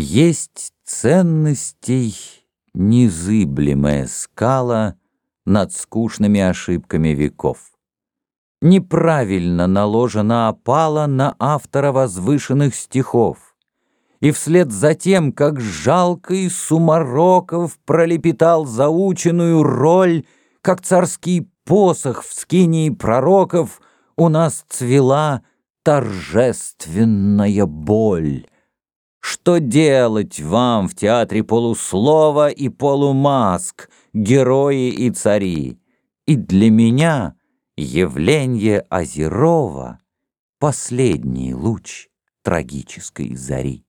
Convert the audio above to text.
Есть ценностей незыблемая скала Над скучными ошибками веков. Неправильно наложена опала На автора возвышенных стихов. И вслед за тем, как жалкий Сумароков Пролепетал заученную роль, Как царский посох в скинии пророков У нас цвела торжественная боль. Что делать вам в театре полуслова и полумаск, герои и цари? И для меня явление Озерова — последний луч трагической зари.